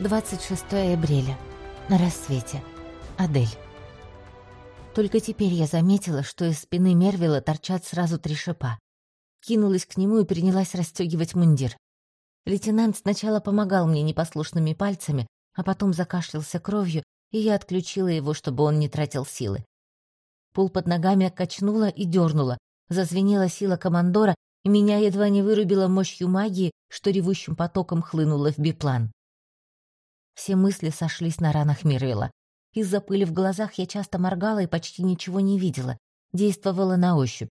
26 апреля. На рассвете. Адель. Только теперь я заметила, что из спины Мервила торчат сразу три шипа. Кинулась к нему и принялась расстегивать мундир. Лейтенант сначала помогал мне непослушными пальцами, а потом закашлялся кровью, и я отключила его, чтобы он не тратил силы. Пол под ногами качнуло и дернуло, зазвенела сила командора, и меня едва не вырубила мощью магии, что ревущим потоком хлынула в биплан. Все мысли сошлись на ранах Мирвела. Из-за пыли в глазах я часто моргала и почти ничего не видела. Действовала на ощупь.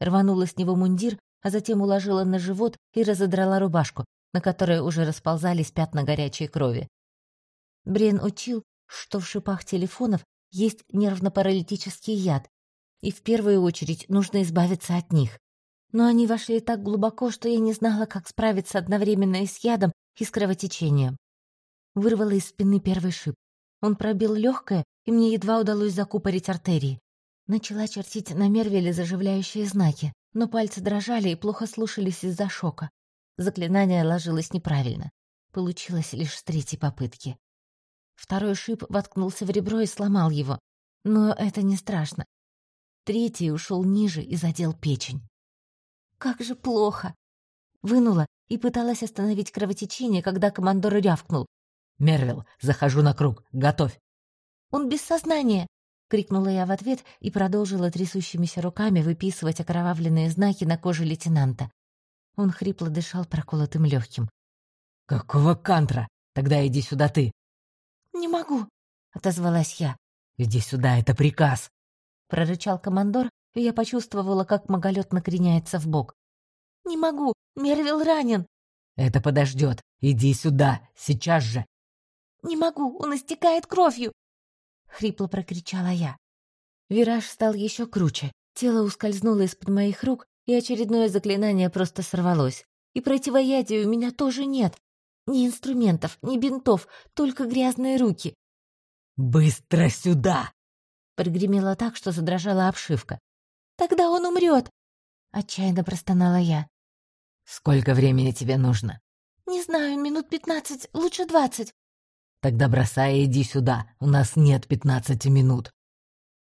Рванула с него мундир, а затем уложила на живот и разодрала рубашку, на которой уже расползались пятна горячей крови. Брен учил, что в шипах телефонов есть нервно-паралитический яд, и в первую очередь нужно избавиться от них. Но они вошли так глубоко, что я не знала, как справиться одновременно и с ядом, и с кровотечением. Вырвала из спины первый шип. Он пробил легкое, и мне едва удалось закупорить артерии. Начала чертить на мервеле заживляющие знаки, но пальцы дрожали и плохо слушались из-за шока. Заклинание ложилось неправильно. Получилось лишь с третьей попытки. Второй шип воткнулся в ребро и сломал его. Но это не страшно. Третий ушел ниже и задел печень. Как же плохо! Вынула и пыталась остановить кровотечение, когда командор рявкнул. «Мервил, захожу на круг. Готовь!» «Он без сознания!» — крикнула я в ответ и продолжила трясущимися руками выписывать окровавленные знаки на коже лейтенанта. Он хрипло дышал проколотым легким. «Какого кантра? Тогда иди сюда ты!» «Не могу!» — отозвалась я. «Иди сюда, это приказ!» — прорычал командор, и я почувствовала, как маголет накреняется в бок. «Не могу! Мервил ранен!» «Это подождет! Иди сюда! Сейчас же!» «Не могу, он истекает кровью!» — хрипло прокричала я. Вираж стал еще круче. Тело ускользнуло из-под моих рук, и очередное заклинание просто сорвалось. И противоядия у меня тоже нет. Ни инструментов, ни бинтов, только грязные руки. «Быстро сюда!» Прогремело так, что задрожала обшивка. «Тогда он умрет!» Отчаянно простонала я. «Сколько времени тебе нужно?» «Не знаю, минут пятнадцать, лучше двадцать». Тогда бросай и иди сюда, у нас нет пятнадцати минут.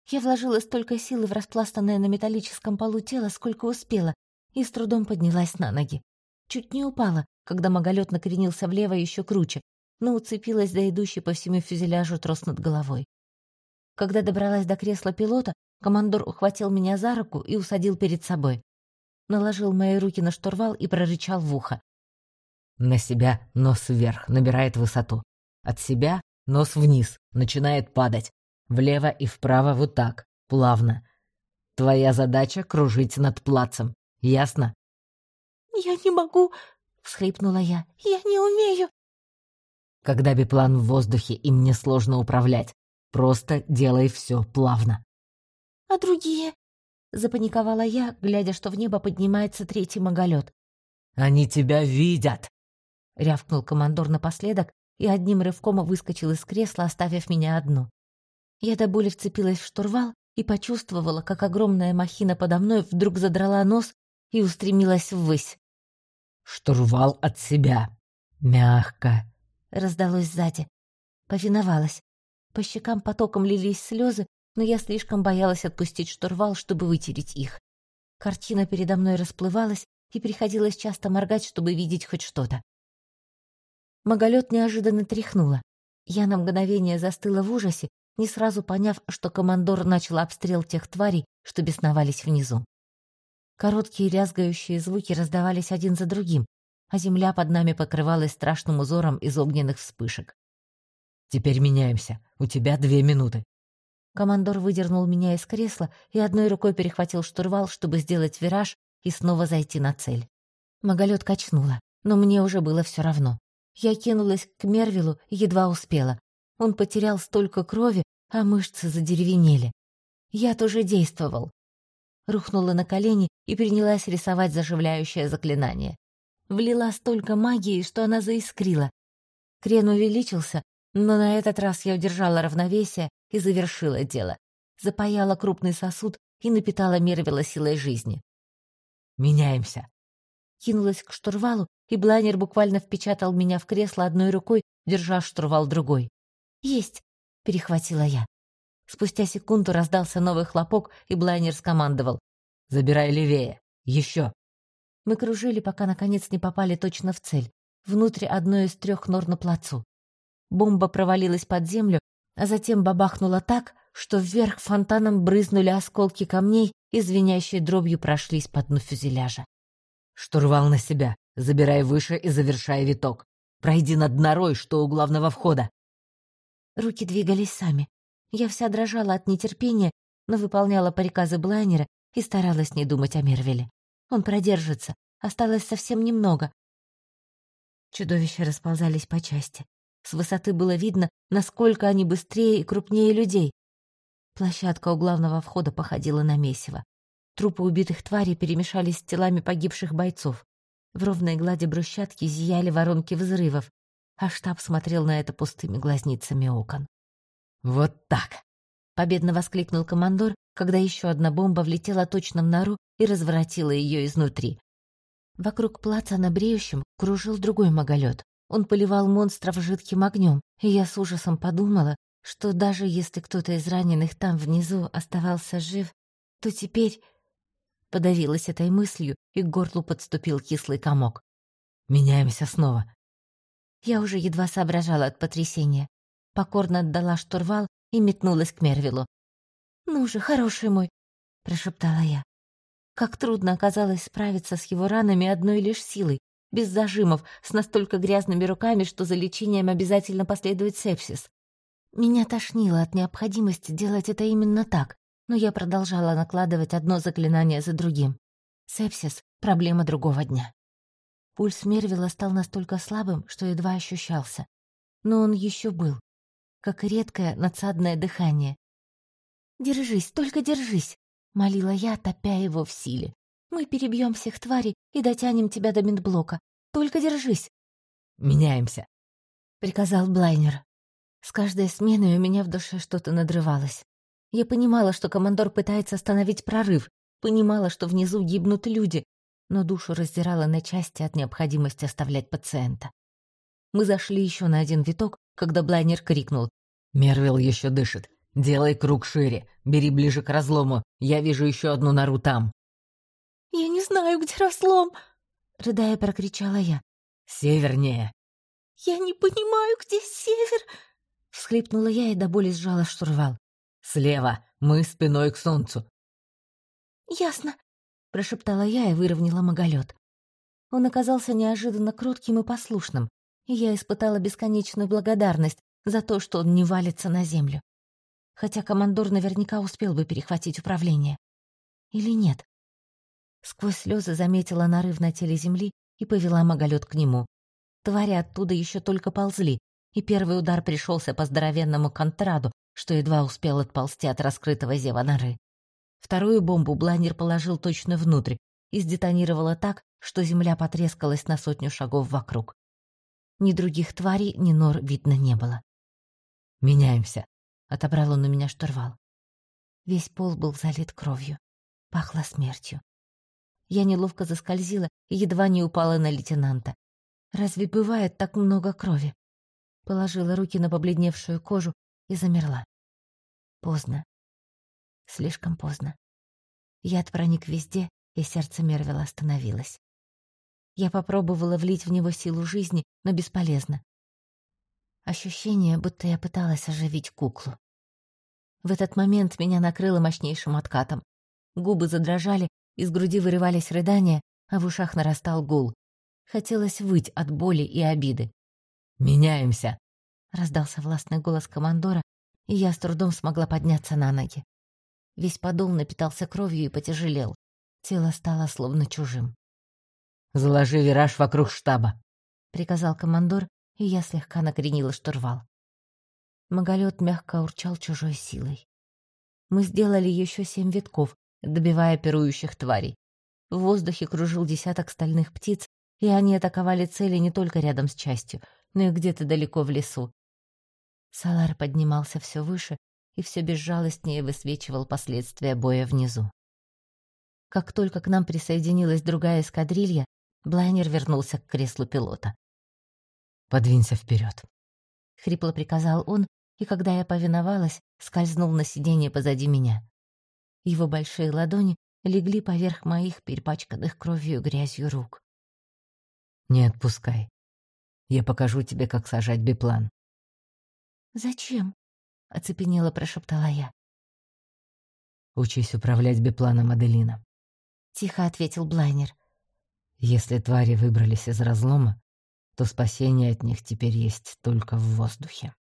Я вложила столько силы в распластанное на металлическом полу тело, сколько успела, и с трудом поднялась на ноги. Чуть не упала, когда маголет накренился влево еще круче, но уцепилась за идущий по всему фюзеляжу трос над головой. Когда добралась до кресла пилота, командор ухватил меня за руку и усадил перед собой. Наложил мои руки на штурвал и прорычал в ухо. «На себя нос вверх, набирает высоту. От себя нос вниз, начинает падать. Влево и вправо вот так, плавно. Твоя задача — кружить над плацем. Ясно? «Я не могу!» — всхлипнула я. «Я не умею!» Когда биплан в воздухе, им не сложно управлять. Просто делай все плавно. «А другие?» — запаниковала я, глядя, что в небо поднимается третий маголет. «Они тебя видят!» — рявкнул командор напоследок и одним рывком выскочил из кресла, оставив меня одну. Я до боли вцепилась в штурвал и почувствовала, как огромная махина подо мной вдруг задрала нос и устремилась ввысь. «Штурвал от себя! Мягко!» — раздалось сзади. Повиновалась. По щекам потоком лились слезы, но я слишком боялась отпустить штурвал, чтобы вытереть их. Картина передо мной расплывалась, и приходилось часто моргать, чтобы видеть хоть что-то. Маголет неожиданно тряхнула. Я на мгновение застыла в ужасе, не сразу поняв, что командор начал обстрел тех тварей, что бесновались внизу. Короткие рязгающие звуки раздавались один за другим, а земля под нами покрывалась страшным узором из огненных вспышек. «Теперь меняемся. У тебя две минуты». Командор выдернул меня из кресла и одной рукой перехватил штурвал, чтобы сделать вираж и снова зайти на цель. Маголет качнула, но мне уже было все равно. Я кинулась к Мервилу и едва успела. Он потерял столько крови, а мышцы задеревенели. Я тоже действовал. Рухнула на колени и принялась рисовать заживляющее заклинание. Влила столько магии, что она заискрила. Крен увеличился, но на этот раз я удержала равновесие и завершила дело. Запаяла крупный сосуд и напитала Мервила силой жизни. «Меняемся», Кинулась к штурвалу, и блайнер буквально впечатал меня в кресло одной рукой, держа штурвал другой. «Есть!» — перехватила я. Спустя секунду раздался новый хлопок, и блайнер скомандовал. «Забирай левее! Еще!» Мы кружили, пока наконец не попали точно в цель, внутрь одной из трех нор на плацу. Бомба провалилась под землю, а затем бабахнула так, что вверх фонтаном брызнули осколки камней и звенящей дробью прошлись по дну фюзеляжа. «Штурвал на себя! Забирай выше и завершай виток! Пройди над норой, что у главного входа!» Руки двигались сами. Я вся дрожала от нетерпения, но выполняла приказы Блайнера и старалась не думать о Мервеле. Он продержится, осталось совсем немного. Чудовища расползались по части. С высоты было видно, насколько они быстрее и крупнее людей. Площадка у главного входа походила на месиво. Трупы убитых тварей перемешались с телами погибших бойцов. В ровной глади брусчатки зияли воронки взрывов, а штаб смотрел на это пустыми глазницами окон. «Вот так!» — победно воскликнул командор, когда еще одна бомба влетела точно в нору и разворотила ее изнутри. Вокруг плаца на бреющем кружил другой маголет. Он поливал монстров жидким огнем, и я с ужасом подумала, что даже если кто-то из раненых там внизу оставался жив, то теперь... Подавилась этой мыслью, и к горлу подступил кислый комок. «Меняемся снова». Я уже едва соображала от потрясения. Покорно отдала штурвал и метнулась к Мервилу. «Ну же, хороший мой!» — прошептала я. Как трудно оказалось справиться с его ранами одной лишь силой, без зажимов, с настолько грязными руками, что за лечением обязательно последует сепсис. Меня тошнило от необходимости делать это именно так, но я продолжала накладывать одно заклинание за другим. Сепсис — проблема другого дня. Пульс Мервила стал настолько слабым, что едва ощущался. Но он еще был, как редкое надсадное дыхание. «Держись, только держись!» — молила я, топя его в силе. «Мы перебьем всех тварей и дотянем тебя до ментблока. Только держись!» «Меняемся!» — приказал Блайнер. С каждой сменой у меня в душе что-то надрывалось. Я понимала, что командор пытается остановить прорыв, понимала, что внизу гибнут люди, но душу раздирала на части от необходимости оставлять пациента. Мы зашли еще на один виток, когда Блайнер крикнул. «Мервилл еще дышит. Делай круг шире. Бери ближе к разлому. Я вижу еще одну нору там». «Я не знаю, где разлом!» — рыдая прокричала я. «Севернее». «Я не понимаю, где север!» — всхлипнула я и до боли сжала штурвал. «Слева. Мы спиной к солнцу». «Ясно», — прошептала я и выровняла маголет. Он оказался неожиданно кротким и послушным, и я испытала бесконечную благодарность за то, что он не валится на землю. Хотя командор наверняка успел бы перехватить управление. Или нет? Сквозь слезы заметила нарыв на теле земли и повела маголет к нему. Твари оттуда еще только ползли, и первый удар пришелся по здоровенному контраду, что едва успел отползти от раскрытого зева норы. Вторую бомбу Блайнер положил точно внутрь и сдетонировала так, что земля потрескалась на сотню шагов вокруг. Ни других тварей, ни нор видно не было. «Меняемся», — отобрал он у меня штурвал. Весь пол был залит кровью. Пахло смертью. Я неловко заскользила и едва не упала на лейтенанта. Разве бывает так много крови? Положила руки на побледневшую кожу и замерла. Поздно. Слишком поздно. Яд проник везде, и сердце Мервела остановилось. Я попробовала влить в него силу жизни, но бесполезно. Ощущение, будто я пыталась оживить куклу. В этот момент меня накрыло мощнейшим откатом. Губы задрожали, из груди вырывались рыдания, а в ушах нарастал гул. Хотелось выть от боли и обиды. «Меняемся!» — раздался властный голос командора, и я с трудом смогла подняться на ноги. Весь подол напитался кровью и потяжелел. Тело стало словно чужим. «Заложи вираж вокруг штаба», — приказал командор, и я слегка накренила штурвал. Маголет мягко урчал чужой силой. Мы сделали еще семь витков, добивая пирующих тварей. В воздухе кружил десяток стальных птиц, и они атаковали цели не только рядом с частью, но и где-то далеко в лесу. Салар поднимался все выше, и все безжалостнее высвечивал последствия боя внизу. Как только к нам присоединилась другая эскадрилья, Блайнер вернулся к креслу пилота. «Подвинься вперед, хрипло приказал он, и когда я повиновалась, скользнул на сиденье позади меня. Его большие ладони легли поверх моих перепачканных кровью и грязью рук. «Не отпускай. Я покажу тебе, как сажать биплан». «Зачем?» — оцепенело прошептала я. «Учись управлять бипланом, Аделина», — тихо ответил Блайнер. «Если твари выбрались из разлома, то спасение от них теперь есть только в воздухе».